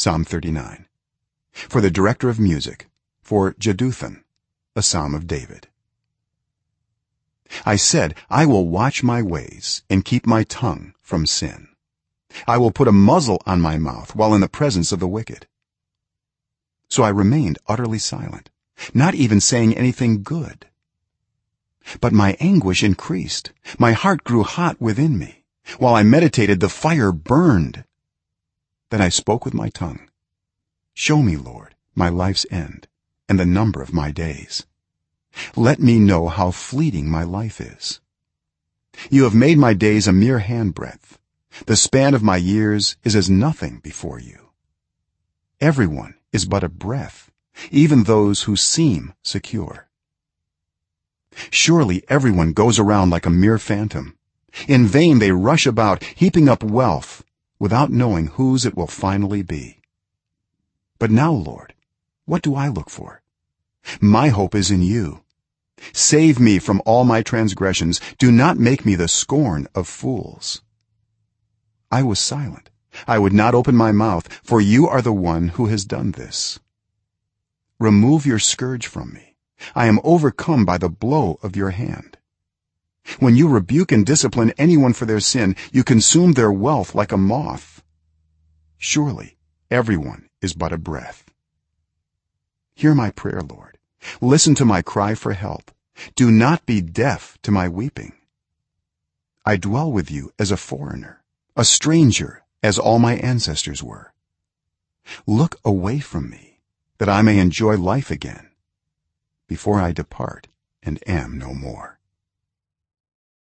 psalm 39 for the director of music for jeduthun a psalm of david. I said i will watch my ways and keep my tongue from sin. I will put a muzzle on my mouth while in the presence of the wicked. So i remained utterly silent not even saying anything good. But my anguish increased. My heart grew hot within me. While i meditated the fire burned then i spoke with my tongue. Show me lord my life's end and the number of my days. Let me know how fleeting my life is. You have made my days a mere handbreadth. The span of my years is as nothing before you. Everyone is but a breath even those who seem secure. Surely everyone goes around like a mere phantom. In vain they rush about heaping up wealth without knowing whose it will finally be. But now lord what do i look for? My hope is in you. Save me from all my transgressions. Do not make me the scorn of fools. I was silent. I would not open my mouth for you are the one who has done this. Remove your scourge from me. I am overcome by the blow of your hand when you rebuke and discipline anyone for their sin you consume their wealth like a moth. Surely everyone is but a breath. Hear my prayer lord. Listen to my cry for help. Do not be deaf to my weeping. I dwell with you as a foreigner a stranger as all my ancestors were. Look away from me that i may enjoy life again before i depart and am no more